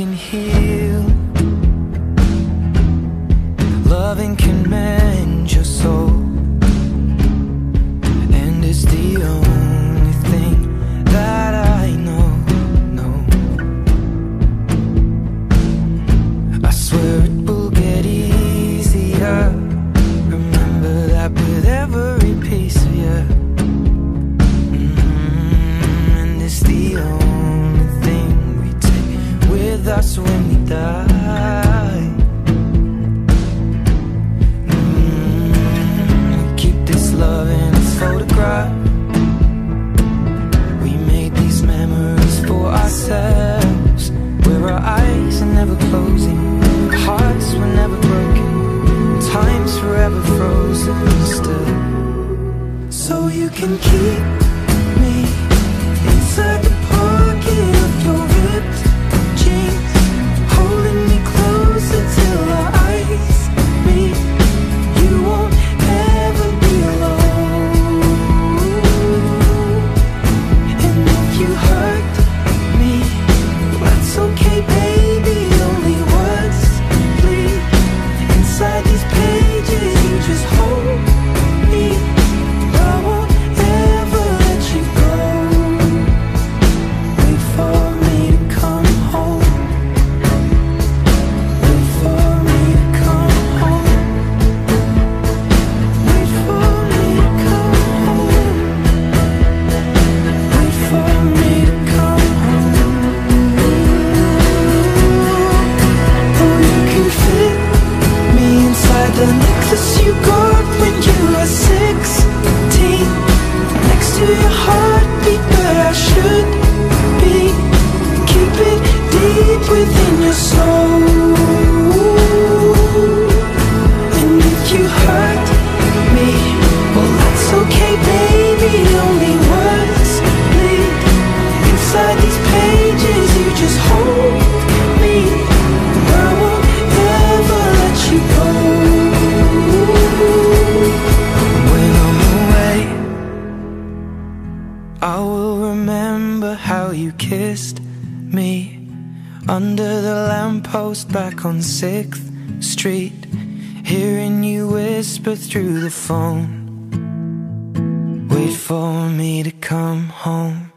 can heal. With us when we die. Mm, keep this love in its photograph. We made these memories for ourselves. Where our eyes are never closing, hearts were never broken, time's forever frozen still. So you can keep me inside within your soul. And if you hurt me, well, that's okay, baby. Only words bleed inside these pages. You just hold me. I won't ever let you go. When I'm away, I will remember how you kissed me under the lamppost back on 6th Street, hearing you whisper through the phone. Wait for me to come home.